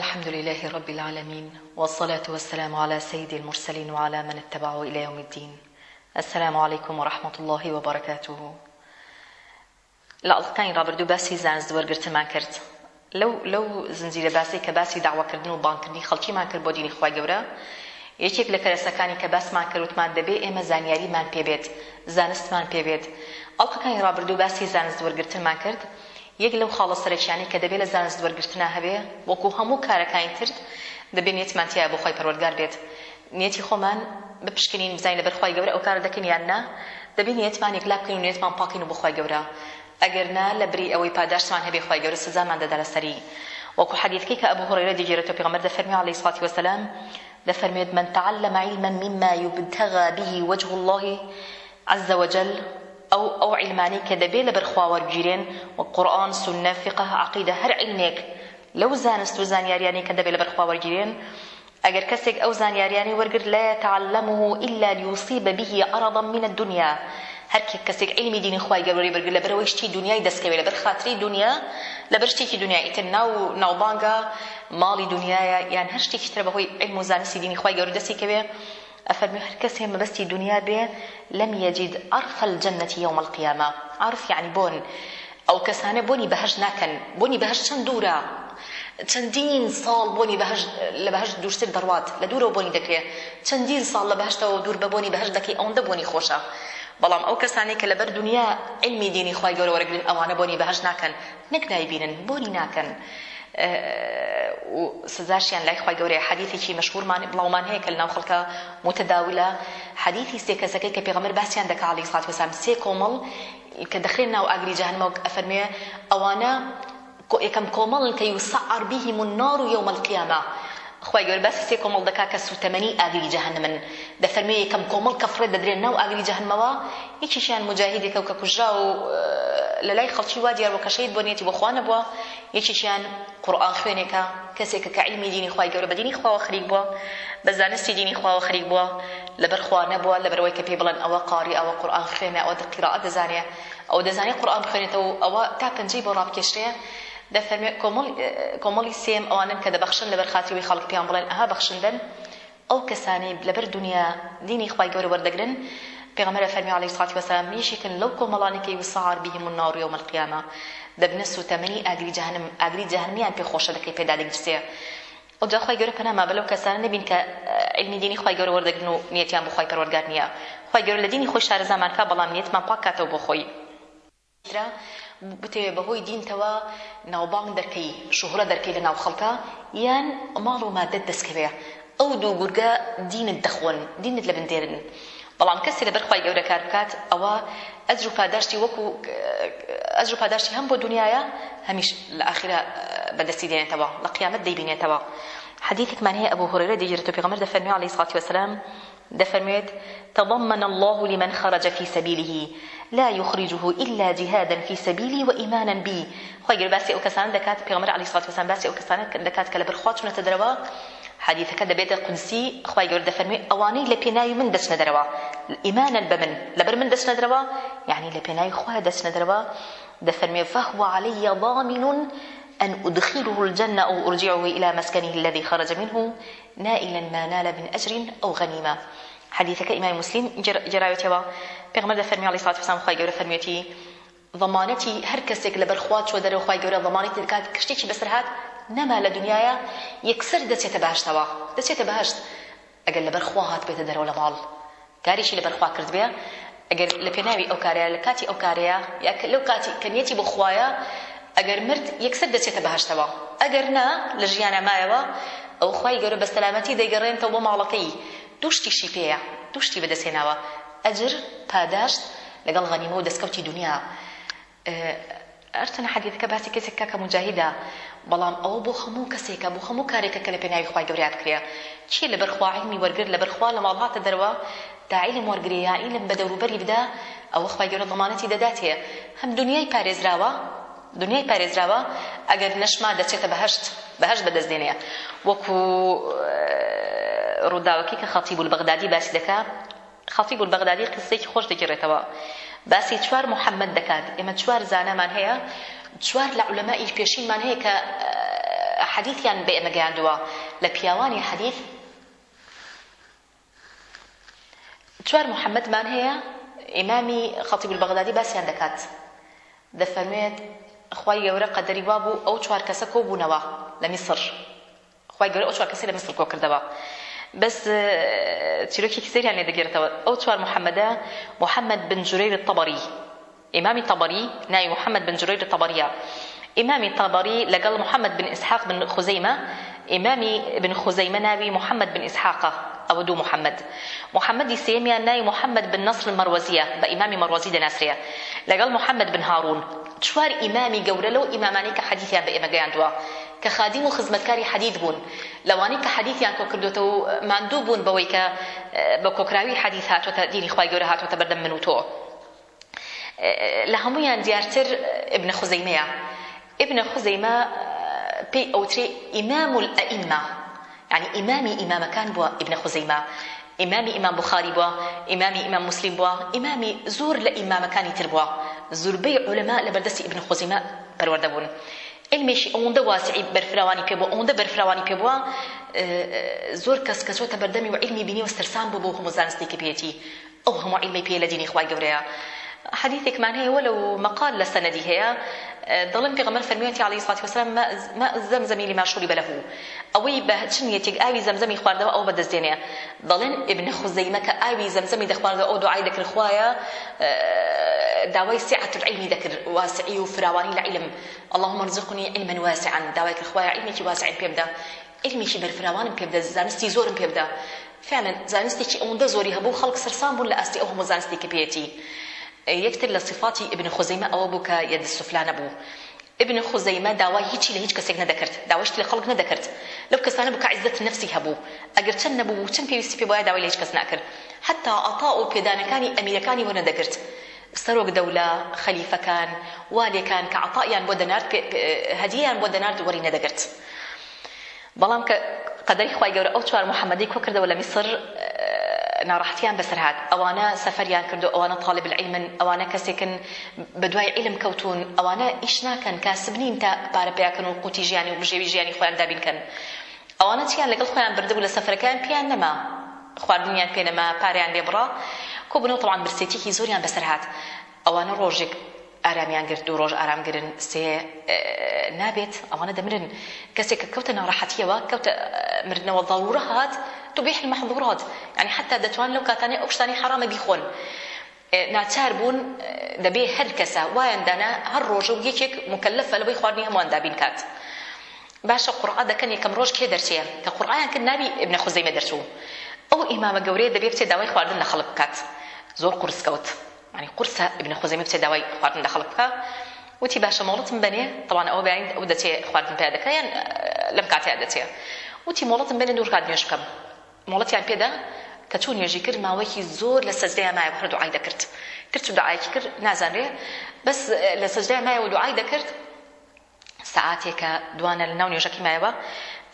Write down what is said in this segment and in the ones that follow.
الحمد لله رب العالمين والصلاة والسلام على سيد المرسلين وعلى من اتبعه إلى يوم الدين السلام عليكم ورحمة الله وبركاته لە ئەڵقەکانی ڕابردوو باسی زانست وەرگرتمان کرد لەو لەو زنجیرە باسی کە باسی داواکردن و بانکردنی خەڵکیمان کرد بۆ دینی خوا گەورە یەکێک لە کەرەسەکانی کە باسمان کردوتمان دەبێت ئێمە زانیاریمان پێبێت زانستمان پێبێت ئەڵقەکانی ڕابردوو باسی زانست وەرگرتمان کرد یەک لەو خاڵە سەرکیانی کە دەبێت لە زانست وەرگرتنا هەبێ وەکو هەموو کارەکانی ترد دەبێت نێتمانتیە بۆ خۆی پەروەرگار بێت نێتی خۆمان بپشکنین بزانین لەبەر خۆی گەورە ئەو کار دەکەن یان نا دەبێت نێتمان یەکلا بکەین و نێتمان پاکین و بخوای گەورە ئەگەر نا لە بری ئەوەی پاداشتمان هەبێ خۆی گەورە سزامان دەدا لە سەری وەکو حەدیثکی کە ئەبوو هوڕێرە دیگێرەوە پێغەمبەر دەفەرمی عەلەیهی سڵاتی وەسەلام دەفەرمێت من تعلم علما مما يبتغى به وجه الله عز وجل ئەو ئەو عیلمانی کە دەبێت لە بەرخواوەرگیرێن و قورآن سنە فقه عقیدە هەر عیلمێک لەو زانست و زانیاریانی کە دەبێت لە بەرخواوەرگیرێن ئەگەر کەسێک ئەو زانیاریانی وەرگرت لا يتعلمه إلا ليصيب به عرضا من الدنيا هەر کەسێک علمی دینی خوای گەورەی بەرگر لە بەرەوەی شتی دنیای دەستکەوێت لە بەر خاتری دنیا لە بەر شتێکی دنیای ئیتر ناو ناوبانگە ماڵی دنیاە یان هەر شتێکی تر بەهۆی علم و زانستی دینی خوای گەورە دەستی کەوێ أفرمي هر كسي مبستي دنيا بي لم يجد عرف الجنة يوم القيامة عرف يعني بون أو كسانة بوني بهش ناكن بوني بهش چندورة چەندین ساڵ بۆنی لە بەهش دوورتر دەڕوات لە دوورەوە بۆنی دەکرێت چەندین ساڵ لە بەهشتەوە دوور بە بۆنی بەهش دەکەی ئەوەندە بۆنی خۆشە بەڵام ئەو کەسانی کە لەبەر دنیا علمی دینی خی گەورەوەرەگرن ئەوانە بۆنی بەهش ناکەن نەک دایبینن بۆنی ناکەن سزاشیان لای خی گەورەیە حەدیثێکی مەشهورمان بڵاومان هەیە کە لەناو خەڵکە متەداولە حەدیثی سێکەسەکەی کە پێغەمەر باسییان دەکە عڵی سات وسام سێ کۆمەڵ کە دەخرێن ناو ئاگری جاهنمەوە ئەفەرمێ ئەوانە یەکەم کۆمەڵن کە یوسەعربیهیم النار یوم القیامە خی گەور باسی سێ کۆمەڵ دەکا کە سوتەمەنی ئاگری جەهنمن دەفەرمێ یەکەم کۆمەڵ کە فرێت دەدرێن ناو ئاگری جەهنمەوە یەکیشیان مجاهیدێکە و کە کوژرا و لە لای خەڵکی وا دیار وەکەشەید بۆ نێتی بەخواانە بووە یەکیشیان قورآان خوێنێکە کەسێکە کە عیلمی دینی خی گەورە بە دینی خواوە خریک بووە بە زانستی دینی خواوە خریک بووە لەبەر خوانە بووە لەبەرەوەی کە پێ بڵێن ئەوە قاری ئەوە قورآان خوێنە ئەوە دقیرا دەزانێ ئەو دەزانێت قورآان بخوێنێتەوە ئەوە تا پەنجەی بۆ ڕابکێشرەیە دەفەرمێ کۆمەڵی سێم ئەوانن کە دەبەخشن لەبەر خاتیوی خەڵک پێیان بڵێن ئەها بەخشندن ئەو کەسانی لەبەر دنیا دینی خخوای گەورە وەردەگرن پێغەمبەر فەرمی علیه الصلاة والسلام میشکن لەو کۆمەڵانی کە یوسعار بهم النار یوم القیامة دەبنە سوتەمەنی ئاگری جەهنم ئاگری جەهنمیان پێخۆشە دەکەی پێدا دەگرسێ ئەوجا خی گەورە پەناما بەلەو کەسانە نبین کە علمی دینی خی گەورە وەردەگرن و نیەتیان بۆ خی پەروەردگار نییە خی گەورە لە دینی خۆی شارە زامانکە بەڵام نیەتمان پاکاتەوە بۆ خۆی بتەوێ بەهۆی دینتەوە ناوبانگ دەکەی شوهرە دەکەی لە ناو خەڵکە یان ماڵ و مادەت دەستکەوێ ئەو دوو گورگە دینت دەخۆن دینت لە بندێرن بەڵام کەسی لە بەرخوای گەورە کار بکات ئەوە ئەجر و پاداشتی وەکو ئەجر و پاداشتی هەم بۆ دنیاە هەمیش لە ئاخرە بەدەستی دێنێتەوە لە قیامەت دەیبینێتەوە حديثكمان هي أبو هريرة دي جرتو بيغمر دفرمي عليه الصلاة والسلام دفرميت تضمن الله لمن خرج في سبيله لا يخرجه إلا جهادا في سبيلي وإيمانا بي خير باسي أو كسان دكات بيغمر عليه الصلاة والسلام باسي أو كسان دكات كلا برخوات شنو تدروا حديثك دبيت قدسي خواي جورد فرمي أواني لبيناي من دشنا دروا إيمانا بمن لبر من دشنا دروا يعني لبيناي خوا دشنا دروا دفرمي فهو علي ضامن أن أدخله الجنة أو أرجعه إلى مسكنه الذي خرج منه نائلا ما نال من أجر أو غنيمة حديثك إمام مسلم جراوتيوا پیغمبر فرمي عليه الصلاة والسلام خواهي قوله فرميتي ضمانتي هر کەسێک لەبەر خوا چۆ دەرەوە خخوای گەورە ضمانیت دەکات کشتێکی بەسەر هاات نەما لە دنیاە یەکسەر دەچێتە باشتەوە دەچێتە بەهشت ئەگەر لەبەر خوا هات بێتە دەرەوە لە ماڵ کاریشی لەبەر خوا کرد بێ ئەگەر لە پێناوی ئەو کارەیە لە کاتی ئەو کارەیە یا لەو کاتی کەنیەتی بخوایە ئەگەر مرد یەکسەر دەچێتە بەهشتەوە ئەگەر نا لە ژیانە مایەوە ئەو خی گەورە بە سەلامەتی دەیگەڕێنتەوە بۆ ماڵەکەی توشتیشی پێەیە توشتی بەدەستێناوە ئەجر پاداشت لەگەڵ غەنیمە و دەستکەوتی دنیا ئەرتەنە حەدیەکە باسی کەسێکە کە مجاهیدا بەڵام ئەوە بۆ هەموو کەسێکە بۆ هەموو کارێکە کە لە پێناوی خخوای گەوریات کرێ چی لە بەرخواعلمی وەرگر لە بەرخوا لە ماڵهاتە دەرەوە داعیلم وەرگریە ئیلم بە دەوروبەری بدا ئەوە خخوای گەورە دەمانەتی دەداتێ هەم دنیای پارێزراوە دنیای پارێزراوە ئەگەر نەشما دەچێتە بەهشت بەهشت بەدەستێنەیە وەکو ڕووداوەکی کە خەتیب البەغدادی باسی دەکات خەتیب البەغدادی قسەیەکی خۆش دەگیرێتەوە باسی چوار محەممەد دەکات ئێمە چوار زانامان هەیە چوار لە علەمای پێشینمان هەیە کە حەدیثیان بە ئێمە گەیاندووە لە پیاوانی حەدیث چوار محەممەدمان هەیە ئیمامی خەتیب البەغدادی باسییان دەکات دەفەرمێت خی گەورە قەدەری وا بوو ئەو چوار کەسە کۆ بوونەوە لە میسر خی گەورە ئەو چوار کەسی لە میسر کۆ کردەوە بس تشيلوكي كثير يعني دقيرة أو تشوار محمد محمد بن جرير الطبري إمام الطبري ناي محمد بن جرير الطبرية إمام الطبري لقال محمد بن إسحاق بن خزيمة إمامي بن خزيمة ناوي محمد بن إسحاق أو دو محمد محمد يسيمي ناي محمد بن نصر المروزية بإمام مروزي دناسرية لقال محمد بن هارون تشوار إمامي قولة لو إمامانيك حديثيا بإمام قياندوا کە خادیم و خزمەتکاری حەدید بوون لەوانەی کە حەدیثیان کۆ کردوێتەوە و ماندوو بوون بەوەی کە بە کۆکراوی حەدیث هاتوۆتە دینی خی گەورە هاتوۆتە بەردەم من و تۆ لە هەمویان دیارتر ابن خزەیمەیە ابن خزەیمە پێی ئەوترێ ئیمام الئئمە یعنی ئیمامی ئیمامەکان بووە ابن خزەیمە ئیمامی ئیمام بخاری بووە ئیمامی ئیمام مسلیم بووە ئیمامی زۆر لە ئیمامەکانی تر بووە زوربەی عولەما لە بەردەستی ابن خزەیمە پەروەردەبوون ئەلمێشی ئەوەندە واسعی بەرفراوانی پێ بووە ئەوەندە بەرفراوانی پێ بووە زۆر کەس کە چۆتە بەردەمی و علمی بینی و سەرسان بوو بۆ هەموو زانستی کە پێێتی ئەو هەموو علمی پێ لە دینی خوای گەورەیە حديثكمان هي ولو مقال للسندي هي ظلم في غمر فرميوتي عليه الصلاة والسلام ما الزمزم لما شرب له أوي بهتشن يتيك آوي زمزم خواردو أو بدزدينيا ظلن ابن خزيمة كآوي زمزم دخواردو أو دعاي ذكر خوايا داوي سعة العلم ذكر واسعي وفراواني العلم اللهم ارزقني علما واسعا داوي خوايا علمك واسع بيبدا علمێکی بەرفراوانم پێ بدە زانستی زۆرم پێ بدە فعلا زانستێکی ئەوەندە زۆری هەبوو خەڵک سەرسان بوون لە ئاستی ئەو هەموو زانستی کە پێێتی یەکتر لە سفاتی ابن خزەیمە ئەوە بوو کە یەد سوفلانە بوو ابن خزەیمە داوای هیچی لە هیچ کەسێک نەدەکرد داواشت لە خەڵک نەدەکرد لەو کەسانە بوو کە عیزەت نفسی هەبوو ئەگەر چەند نەبوو چەند پێویستی پێ وایە داوای لە هیچ کەس ناکرد حتا ئەتا و پێدانەکانی ئەمیرەکانی وەنە دەگرت سەرۆک دەولە خەلیفەکان والێکان کە عتاایان بۆ دەنارد هەدیان بۆ دەنارد وەری نەدەگرت بەڵام کە قەدەری خخوای گەورە ئەو چوار محەممەدی کۆ کردەوە لە میسر ناڕاحتیان بەسەرهات ئەوانە سەفەریان کردو ئەوانە تاالب العیمن ئەوانە کەسێکن بەدوای عیلم کەوتون ئەوانە ئیش ناکەن کاسب نین تا پارە پیاکەن و قوتی ژیانی و بژێوی ژیانی خۆیان دابینکەن ئەوانە چیان لەگەڵ خۆیان بردبوو لە سەفرەکەیان پیان نەما خواردنیان پێنەما پاریان لێبڕا کۆبنەوە تەوان برسێتێکی زۆریان بەسەرهات ئەوانە ڕۆژێک ئارامیان گرت دوو ڕۆژ ئارامگرن سێ نابێت ئەوانە دەمرن کەسێک کە کەوتە ناڕەحەتیەوە کەوتە مردنەوە ضرورە هات تبيح المحظورات يعني حتى دەتوان لەو کاتانێ ئەو شتانی حرامە بیخۆن ناچار بوون دەبێ هەر کەسە وایەندانە هەر ڕۆژە و یەکێک مکلفە لەوەی خواردنی هەمووان دابین کات باشە قڕع دەکەن یەکەم ڕۆژ کێ دەرچێ کە قڕعیان کرد نابی ابن خزەیمە دەرچوو ئەو ئیمامە گەورەیە دەبێ بچێ داوای خواردن لە خەڵک بکات زۆر قورسکەوت يعني قرصة ابن خزيمة بتي داوي خواردن داخل بكا وتي باشا مولتم بني طبعا او بعيد او دتي خواردن بها دكا يعني لم كاتي دتي وتي مولتم بني دور كاد نيوش بكم مولتي يعني بيدا کەچون نوێژی کرد ماوەیەکی زۆر لە سەجدەیە مایە بڕ دوعای دەکرد کرد و دوعایکی کرد نازانێ بەس لە سەجدەیە مایەوە دوعای دەکرد سعاتێکە دوانە لە ناو نوێژەکی مایەوە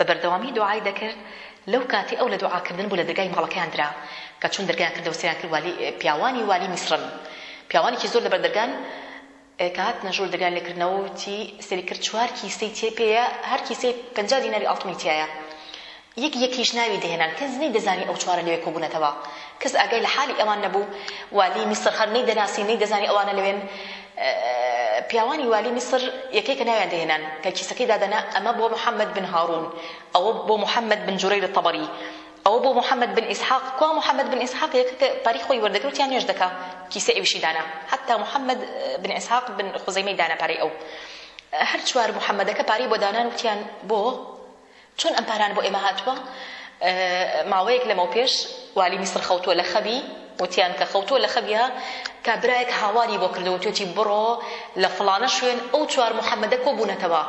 بە بەردەوامی دوعای دەکرد لەو کاتی ئەو لە دوعاکردن بوو لە دەرگای مەڵەکەیان درا کە چون دەرگیان کردەوە سیران کرد والی پیاوانی والی میسرن پیاوانێکی زۆر لە بەردەرگان کات نەژۆر دەگان لێکردنەوەتی سری کرد چوار کیسەی تێپەیە هەر کیسەی پ دیناری ئاڵتمیتیایە یەک یەکیش ناوی دەهێنان کەس نەی دەزانی ئەو چوارە لەوێ کۆبوونەتەوە کەس ئەگەی لە حالی ئەوان نەبوو والی میسر هەر نەی دەناسی نەی دەزانی ئەوانە لەوێن پیاوانی والی میسر یەکەی کە ناویان دەهێنان کە کیسەکەی دادەنا ئەمە بۆ محەممەد بن هاڕون ئەوە بۆ محەممەد بن جوورەی لە تەبەری ئەو بۆ محەممەد بن ئیسحاق کو محەممەد بن ئیسحاق یەکەکە پاری خۆی وەردەگرت یان نوێژ دەکا کیسە ئەویشی دانا حتا محەممەد بن ئیسحاق بن خزەیمەی دانا پارەی ئەو هەر چوار محەممەدەکە پاری بۆ دانان وتیان بۆ چۆن ئەم پاران بۆ ئێمە هاتووە ماوەیەک لەمە پێش والی میسر خەوتووە لە خەبی وتیان کە خەوتووە لە خەبیە کابراایەک هاواری بۆ کردەوە تۆتی بڕۆ لە فلانە شوێن ئەو چوار محەممەدە کۆ بوونەتەوە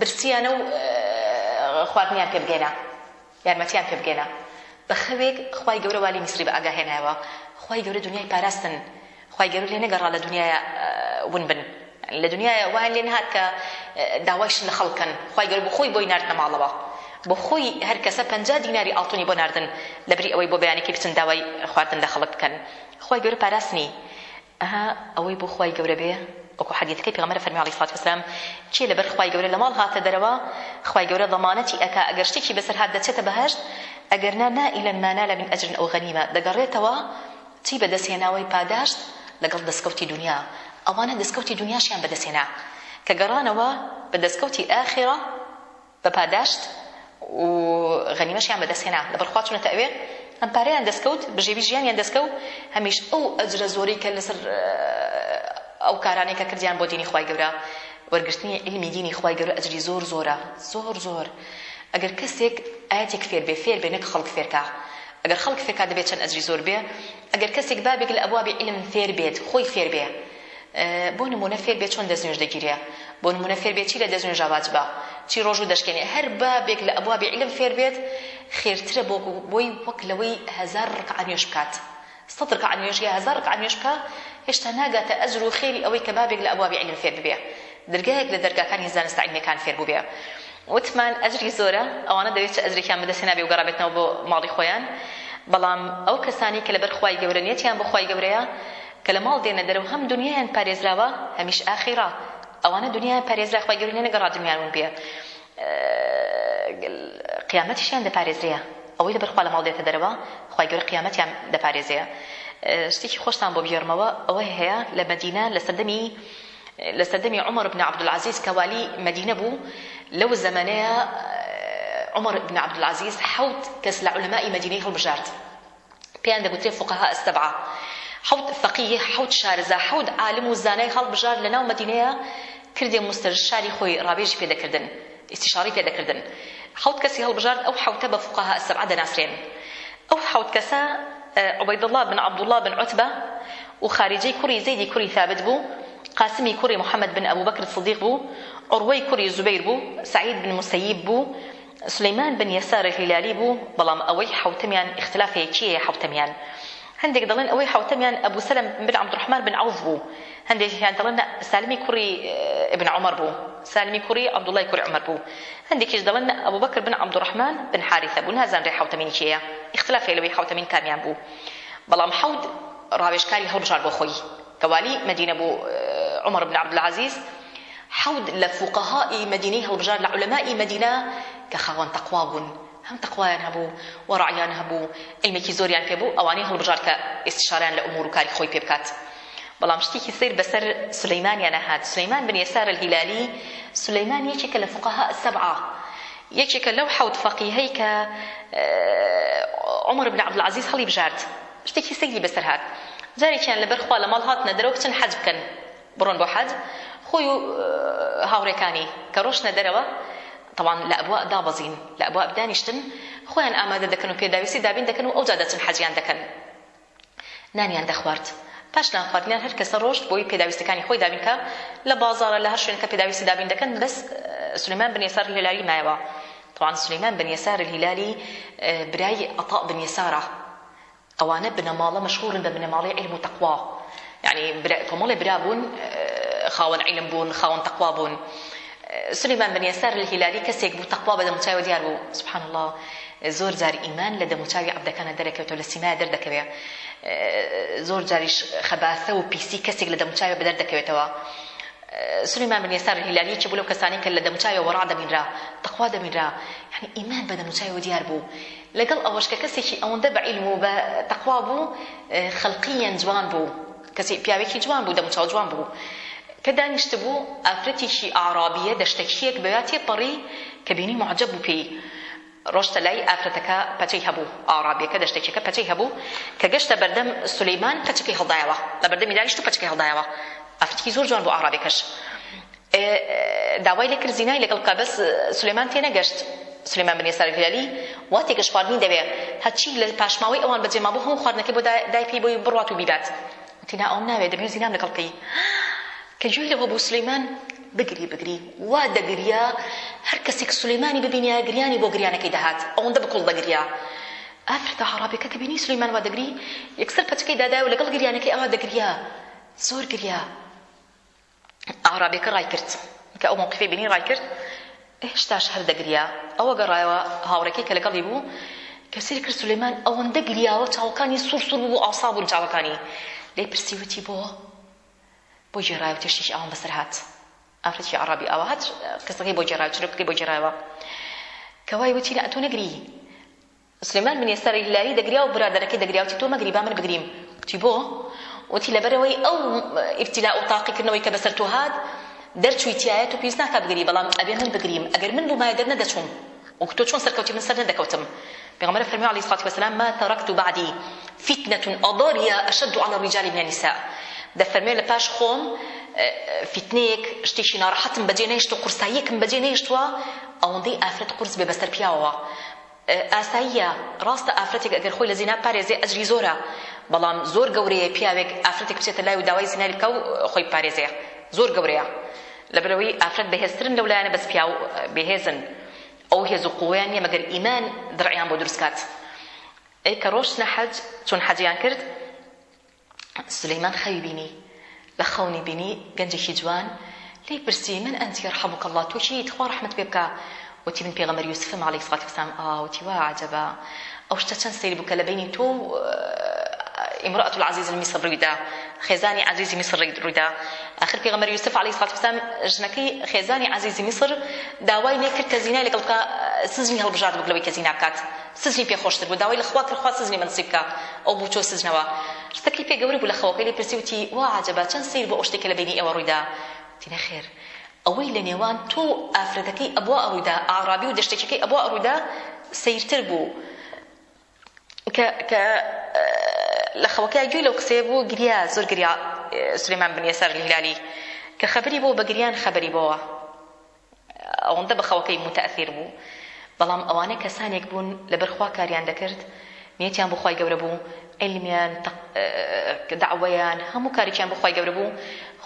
برسیانە و خواردنیان پێ بگێنە یارمەتیان پێ بگێنە بە خەوێک خی گەورە والی میسری بە ئاگاهێنایەوە خی گەورە دنیای پاراستن خی گەور لێ نەگەڕا لە دنیاە ون بن لە دنیاە وان لێن هات کە داوایشن لە خەڵکن خی گەور بۆ خۆی بۆی نردە ماڵەوە بۆ خۆی هەر کەسە پ دیناری ئاڵتونی بۆ نردن لەبری ئەوەی بۆ بەیانێکی بچن داوای خواردن لە خەڵک بکەن خی گەورە پاراستنی ئەها ئەوەی بۆ خی گەورە بێ وەکو حەدیثەکەی پێغەمبەر فەرمی عەلەیهی سڵاتو وەسەلام چی لەبەر خوای گەورە لە ماڵ هاتە دەرەوە خوای گەورە ضەمانەتی ئەکا ئەگەر شتێکی بەسەر هات دەچێتە بەهشت ئەگەرنا نائلە مانالە من ئەجرن ئەو غەنیمە دەگەڕێتەوە چی بەدەستهێناوەی پاداشت لەگەڵ دەستکەوتی دنیا ئەوانە دەستکەوتی دنیاشیان بەدەستێنا کە گەڕانەوە بە دەستکەوتی ئاخرە بە پاداشت و غەنیمەشیان بەدەستێنا لەبەرخوا چونەتە ئەوێ ئەم پارەیان دەستکەوت بژێوی ژیانیان دەستکەوت هەمیش ئەو ئەجرە زۆری کە لەسەر ئەو کارانەی کە کردیان بۆ دینی خوای گەورە وەرگرتنی علمی دینی خوای گەورە ئەجری زۆر زۆرە زۆر زۆر ئەگەر کەسێک ئاەتێک فێر بێ فێر بێنێت خەڵک فێرکە ئەگەر خەڵک فێکا دەبێت چەند ئەجری زۆر بێ ئەگەر کەسێک بابێک لە ئەوابێ علم فێر بێت خۆی فێر بێ بۆ نمونە فێر بێت چۆن دەستنوێژ دەگیرێ بۆ نمونە فێر بێت چی لە دەستنوێژ واجبە چی ڕۆژ و دەشکێنێ هەر بابێک لە ئەبوابێ علم فێر بێت خێرترە بۆ بۆی وەک لەوەی هزار ڕقع نوێژ بکات سەد ڕقع نوێژ یا هزار ڕقع نوێژ بکە هێشتا ناگاتە ئەجر و خێری ئەوەی کە بابێک لە ئەبوابێ علم فێر ببێ دەرگایەک لە دەرگاکانی زانست عیلمەکان فێر بوو بێ وتمان ئەجری زۆرە ئەوانە دەوێت چ ئەزریان بەدەستێنابێ و گەڕابێتەوە بۆ ماڵی خۆیان بەڵام ئەو کەسانی کە لەبەر خی گەورە نیەتیان بەخوای گەورەیە کە لە ماڵ دێنە دەرەوە هەم دنیایان پارێزراوە هەمیش ئاخیرا ئەوانە دنیای پارێزرا خی گەورە نەگەڕا دنیاون بێ قیامەتیشیان دەپارێزرەیە ئەوەی لە بەرخوا لە ماڵ دێتە دەرەوە خی گەورە قیامەتیان دەپارێزەیە شتێکی خۆشتان بۆ بێرمەوە ئەوە هەیە لە مدینە لە سەردەمی لە سەردەمی عمر بن عبدالعزیز کەوالی مدینە بوو لەو زەمانەیە عمر بن عبد العزيز حوت كس لعلماء مدينة هالبجارت بيان دبوتري فقهاء السبعة حوت فقيه حوت شارزة حوت عالم وزاني هالبجار لناو مدينة كردي مستشاري خوي رابيج في ذكردن استشاري في ذكردن حوت كسي هالبجار أو حوت بفقهاء السبعة دناسرين أو حوت كسا عبيد الله بن عبد الله بن عتبة وخارجي كري زيدي كري ثابت بو قاسمی کوڕی محەممەد بن ئەبوو بەکر سدیق بوو ئەوروەی کوری زوبیر بوو سعید بن مسەیب بوو سلەیمان بن یەسارە هیلالی بوو بەڵام ئەوەی حوتەمیان اختلافەیەکیە حوتەمیان هەندێک دەڵێن ئەوەی حوتەمیان ئەبوو سەلم بن عبدڕحمان بن عوف بوو هەندێکیان دەڵێن سالمی کوڕی ابن عمر بوو سالمی کوڕی عبدوڵای کوری عمر بوو هەندێکیش دەڵێن ئەبوو بەکر بن عبدڕحمان بن حارثە بوو نازانڕێ حوتەمینی کێیە اختلافی لەوەی حوتەمین کامیان بوو بەڵام حەود ڕاوێشکاری هەڵبژار بۆ خۆی کەوالی مدینە بوو عمر بن عبد العزيز حود لفقهاء مدينه هەڵبژار لە علماء مدينة کە خاوەن تەقوابوون هەم تەخوایان هەبوو وەڕعیان هەبوو ئەیمێکی زۆریان پێبوو ئەوانەی هەڵبژار کە ئێستشاریان لە ئومور و کاری خۆی پێ بکات بەڵام شتێکی سیر بەسەر سلەیمانیان نەهات سلەیمان بن یسار الهیلالی سلەیمان یەکێکە لە فقها السەبعە یەکێکە لەو حەوت فەقیهەی کە عمر بن عەبدولعەزیز هەڵی بژارد شتێکی سەگی بەسەر هات جارێکیان لەبەرخوا لە ماڵ هاتنە دەرەوە بچن حەج بکەن بڕۆن بۆ حەج خۆی و هاوڕێکانی کە ڕۆشنە دەرەوە تەوان لە ئەبوا دابەزین لە ئەبوا بدانیشتن خۆیان ئامادە دەکەن و پێداویستی دابین دەکەن و ئەوجا دەچن حەجیان دەکەن نانیان دەخوارد پاش نانخواردنیان هەر کەسە ڕۆشت بۆی پێداویستەکانی خۆی دابینکە لە بازارە لە هەر شوێن کە پێداویستی دابین دەکەن بەس سلێمان بن یەسار الهلالی مایەوە طبعا سلێمان بن یەسار الهلالی برای عەطا بن یەسارە ئەوانە بنەماڵە مەشهورن بە بنەماڵی علم و تەقوا يعني كمولي برابون خاون علم بون خاون تقوى بون سليمان بن يسار الهلالي كسيك بو تقوى بدا متاوي ديار بو سبحان الله زۆر جار ئیمان لە دەموچاوی عبدەکانە دەرەکەوتەوە لە سیما دەردەکەوێت زۆر جاریش خەباسە و پیسی کەسێک لە دەموچاوی بەدەر دەکەوێتەوە سلیمان بن یسار هیلالی چ بوو لەو کەسانی کە لە دەموچاوی وەڕا دەمینرا تەخوا دەمینرا یعنی ئیمان بە دەموچاوی دیار بوو لەگەڵ ئەوەش کە کەسێکی ئەوەندە بە عیلم و بە تەخوا بوو خەڵقیەن جوان بوو کەسی پیاوێکی جوان بوو دەموچاو جوان بوو کە دانیشت بوو ئافرەتێکی ئارابیە دەشتەکیەک بەواتێ پەڕی کە بینی معجب بوو پێی ڕۆشتە لای ئافرەتەکە پەچەی هەبوو ئارابیەکە دەشتێکەکە پەچەی هەبوو کە گەشتە بەردەم سولەیمان پەچەکەی هەڵدایەوە لە بەردەمی دانیشت و پەچەکەی هەڵدایەوە ئافرەتێکی زۆر جوان بوو ئارابیەکەش داوای لەکرد زینای لەگەڵ کابەس سولەیمان تێنەگەشت سلێمان بن ێستا هلالی وا تێکەشخواردنی دەوێت هەچی لە پاشماوەی ئەوان بەجێما بوو هەموو خواردنەکەی بۆ دای پێی بۆی بڕات و بیبات تینا ئەوم ناوێت دەبێت زینام لەگەڵکەی کە جوێی لەوە بۆ سلەیمان بگری بگری وا دەگریا هەر کەسێک سلەیمانی ببینیا گریانی بۆ گریانەکەی دەهات ئەوەندە بکڵ دەگریا ئافرەتە هەڕابەکە دەبینی سلەیمان وا دەگری یەکسەر پەچەکەی دادای و لەگەڵ گریانەکەی ئەوا دەگریا زۆر گریا عرابەکە ڕای کرد کە ئەو موقفی بینی ڕای کرد هێشتاش هەر دەگریا ئەوە گەڕایەوە هاوڕێکی کە لەگەڵی بوو کەسری کرد سلەیمان ئەوەندە گریاوە چاوەکانی سوور سوور بوو ئاسا بوون چاوەکانی لێ پرسیوتی بۆ بۆ جێڕای و تشتیش ئەوان بەسەر هات ئافرەتی عربی ئەوە هات کەسەکەی بۆ جێڕای چرکەکەی بۆ جێڕایەوە کەوای وتی لە ئەتۆ نەگری سلێمان من ێسەری لاری دەگریا و برادەکەی دەگریاوتی تۆ مەگری با من بگریم تی بۆ وتی لەبەرەوەی ئەو ئفتیلا و تاقیکردنەوەی کە بەسەر تۆ هات دەرچووی تایە تۆ پێست ناکە بگری بەڵام ئەبێ من بگریم ئەگەر من بۆ مایە دەر نەدەچوم وەک تۆ چۆن سەرکەوتی من سەر نەدەکەوتم پیغمبر فرمی علیه الصلاه و السلام ما تركت بعدي فتنه اضاريا اشد على الرجال من النساء ده فرمی لپاش خوم فتنيك شتيشي ناراحتم بجي نيشتو قرصايكم بجي نيشتو ئەوەندەی ئافرەت قرس بێ بەسەر پیاوەوە ئاساییە ڕاستە ئافرەتێک ئەگەر خۆی لە زینا پارێزێ ئەجری زۆرە بەڵام زۆر گەورەیە پیاوێک ئافرەتێک بچێتە لای و داوای زیناری بکە و خۆی پارێزێ زۆر گەورەیە لەبەرەوەی ئافرەت بەهێزترن لەولایەنە بەس پیا بەهێزن ئەو هێز و قوۆیان نیە مەگەر ئیمان دڕعیان بۆ دروستکات ئەی کە ڕۆشنە حەج چۆن حەجیان کرد سلەیمان خەوی بینی لە خەونی بینی گەنجێکی جوان لی پرسی من ئەنتی ڕحەمک الله تۆشی تخوا ڕحمت پێ بکە وتی من پێغەمەر یوسفم عەلەیهی سڵاتو وسلام ئاوتی وا عەجەبە ئەو شتە چەند سەیری بووکە لە بینی تۆ امرأة العزيز المصر رويدا خزاني عزيزي مصر رويدا آخر پیغمبر يوسف عليه الصلاة والسلام جنكي خزاني عزيزي مصر داوای نکر تزینای لەگەڵ کە سزنی هەڵبژار بوو لەوەی کە زینا بکات سزنی پێخۆشتر بوو داوای لە خوا کردخوا سزنی منسیب بکە ئەو بوو چۆ سزنەوە شتەکەی پێگەوری بوو لە خەوەکەی لێ پرسی وتی وا عجەبە چەند سیر بۆ ئەو شتێکە لە بینی ئێوە ڕوویدا وتی نەخێر ئەوەی لە نێوان تۆ ئافرەتەکەی ئەبوا ئەڕوویدا ئاڕابی و دەشتێکەکەی ئەبوا ئەڕوویدا سیرتر بوو کە لە خەوەکە گوێی لەو قسەیە بوو گریا زۆر گریا سلێمان بن یەسەر الهلالی کە خەبەری بۆ بە گریان خەبەری بۆوە ئەوەندە بە خەوەکەی متەثیر بوو بەڵام ئەوانە کەسانێک بوون لە بەرخوا کاریان دەکرد نیەتیان بخوای گەورە بوو علمیان دعوەیان هەموو کارێکیان بخوای گەورە بوو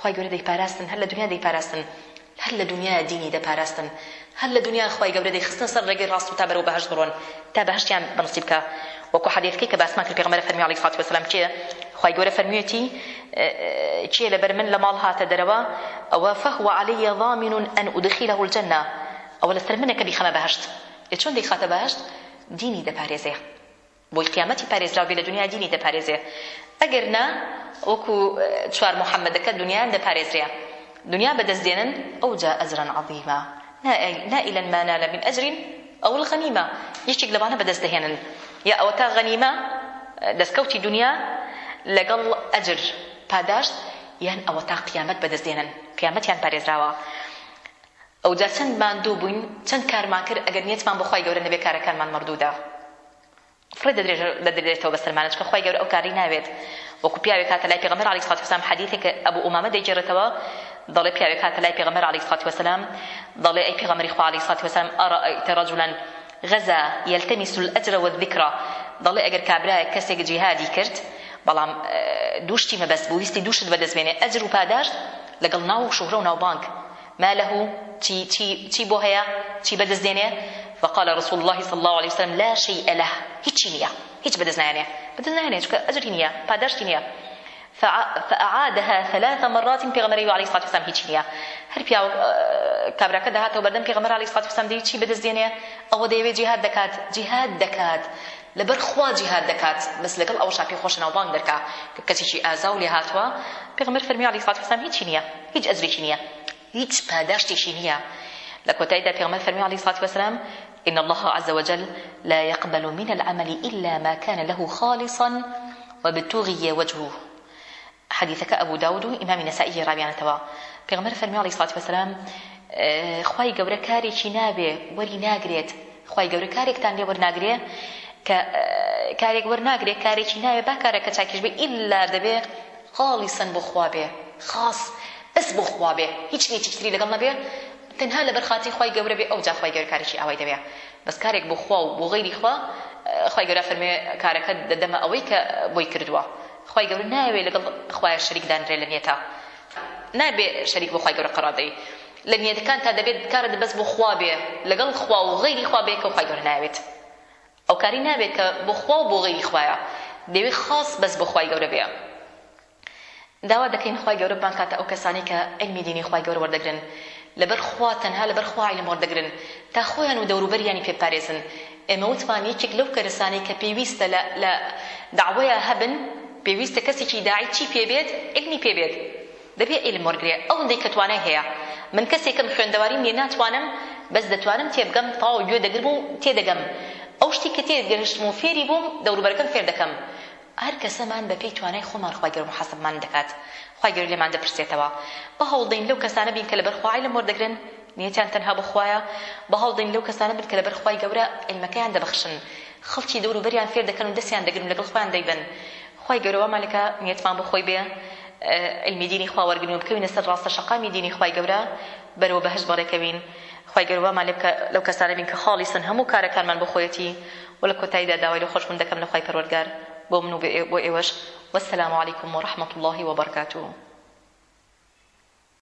خی گەورە دەیپاراستن هەر لە دنیا دەیپاراستن هەر لە دنیا دینی دەپاراستن هەر لە دنیا خی گەورە دەی خستە سەر ڕێگەی ڕاست و تا بەرەوە بەهشت بڕۆن تا بەهشتیان بنسیب بکە وەکو حەدیثەکەی کە باسمان کرد پێغەمبەر فەرمی عەلەیهی سڵاتو وەسەلام چیە خی گەورە فەرمیوتی چیە لەبەر من لە ماڵ هاتە دەرەوە ئەوە فەهو عەلەیە ضامن ئەن ئودخیلەه الجەنە ئەوە لەسەر منە کە بیخەمە بەهشت چۆن دەی خاتە بەهشت دینی دەپارێزێ بۆی قیامەتی پارێزراوێ لە دنیا دینی دەپارێزێ ئەگەر نا وەکو چوار محەممەدەکە دنیایان دەپارێزرێ دنیا بەدەستدێنن ئەو جا ئەزران عظیمە نائلا ما نال من ئەجرین ئەو الغەنیمە یەکێک لەوانە بەدەست دەهێنن یا ئەوە تا غەنیمە دەستکەوتی دنیا لەگەڵ ئەجر پاداشت یان ئەوە تا قیامەت بەدەستێنن قیامەتیان پارێزراوە ئەو جا چەند ماندوو بووین چەند کارمان کرد ئەگەر نیەتمان بخوای گەورە نەبێ کارەکانمان مردوودا فڕێ دەدرێتەوە بە سلمانش کە خۆی گەورە ئەو کاری ناوێت وەکو پیاوێک کاتە لای پێغەمبەر عەلەیهی سڵاتو وەسەلام حەدیثێک کە ئەبوو ئومامە دەیجێڕێتەوە دڵێ پیاوێک کاتە لای پێغەمەر علی سات وسلام دەڵێ ئەی پێغەمەری خوا علی سات وسلام ئەڕەیتە رەجولەن غەزا یەلتەمیسو الأجر والذکرە دەڵێ ئەگەر کابرایە کەسێک جیهادی کرد بەڵام دوشتی مەبەست بوو ویستی دوشت بەدەستبێنێ ئەجر و پاداش لەگەڵ ناو و شوهرە و ناوبانک ما له چی چی چی بۆ هەیە چی بەدەستێنێ فقال رسول الله صلى الله عليه وسلم لا شيء له هیچی نییە هیچ بەدەستنانێ بەدەستنانێ چکە ئەجری نییە پاداشتی نییە فعادها ثلاث مرات پیغمبری علیه الصلاه والسلام هیچ نییە هەر پیاو کابراکە داهاتەوە بەردەم پیغمبر علیه الصلاه والسلام دەی چی بەدەستێنێ ئەوە دەیەوێت جهاد دەکات جهاد دەکات لەبەر خوا جهاد دەکات بەس لەگەڵ ئەو شاپی خۆشناو بانگ دەکا کە کەسێکی ئازا و لێ هاتووە پیغمبر فەرمی علیه الصلاه والسلام هیچی نییە هیچ ئەزرێکی نییە هیچ پاداشتێکی نییە لە کۆتاییدا پیغمبر فەرمی علیه الصلاه والسلام إن الله عز وجل لا يقبل من العمل إلا ما كان له خالصا وبتغي وجهه حديثك أبو داود إمام نسائي رابعنا توا پیغمبر فرمی علیه الصلاة والسلام خوای گەورە کارێکی نابێ وەری ناگرێت خوای گەورە کارێکتان لێ وەرناگرێ کە کارێک وەرناگرێت کارێکی ناوێ با کارەکە چاکیش بێ ئیلا دەبێ خاڵیسەن بۆ خوا بێ خاص بەس بۆ خوا بێ هیچ هیچتری لەگەڵ نەبێت تەنها لە بەرخاتی خی گەورە بێ ئەو جا خی گەور کارێکی ئەوی دەبێ بەس کارێک بۆ خوا و بۆ غیری خوا خی گەورە فەرمێ کارەکە دەدەمە ئەوەی کە بۆی کردووە. خی گەور ناوێ لەگەڵ خوایە شەریک دانرێ لە نیێتا نابێ شەریک بۆ خی گەورە قڕادەی لە نیەتەکان تا دەبێت کارە دەبەست بۆ خوا بێ لەگەڵ خوا و غەیری خوا بێ کە خی گەورە ناوێت ئەو کاری نابێت کە بۆ خوا و بۆ غەیری خوایە دەوێت خاص بەس بۆ خی گەورە بێ داوا دەکەین خی گەورە بان کاتە ئەو کەسانی کە ئەلمی دینی خی گەورە وەردەگرن لەبەر خوا تەنها لەبەر خوای لە مردەگرن تا خۆیان و دەوروبەریانی پێپارێزن ئێمە وتمان یەکێک لەو کەرسانی کە پێویستە لە داوایە هەبن پێویستە کەسێکی داعی چی پێبێت علمی پێبێت دەبێت علم وەرگێ ئەوەندەی کە توانای هەیە من کەسێکم خوێندەواریم لێ ناتوانم بەس دەتوانم تێبگەم تاو گوێ دەگرم و تێدەگەم ئەو شتی کە تێگەشتم و فێری بووم دەوروبەرەکەم فێر دەکەم هەر کەسەمان بەپی توانای خۆمان خواگەر و حەسەبمان دەکات خواگەر لێمان دەپرسێتەوە بە هەوڵدەین لەو کەسانە بین کە لەبەر خوای لە مۆر دەگرن نیەتیان تەنها بخوایە بە هەوڵدەین لەو کەسانە بن کە لەبەر خوای گەورە علمەکەیان دەبەخشن خەڵکی دەوروبەریان فێر دەکەن و دەستیان دەگرن لەگەڵ خۆیان دەیبن خی گەورەوە مالەکە نیەتمان بۆ خۆی بێ ئەلمیدینی خواوەرگن و بکەوینە سەر ڕاستە شقامی دینی خی گەورە بەرەوە بەهش بەڕێکەوین خی گەورەوە مالێ لەو کەسانەبین کە خاڵی سن هەموو کارەکانمان بۆ خۆیەتی و لە کۆتاییدا داوای لە خۆشمون دەکەم لە خی پەروەرگار بۆ من و بۆ ئێوەش وەسلام عیکم و ڕحمەت اللهی وبرکاتوو.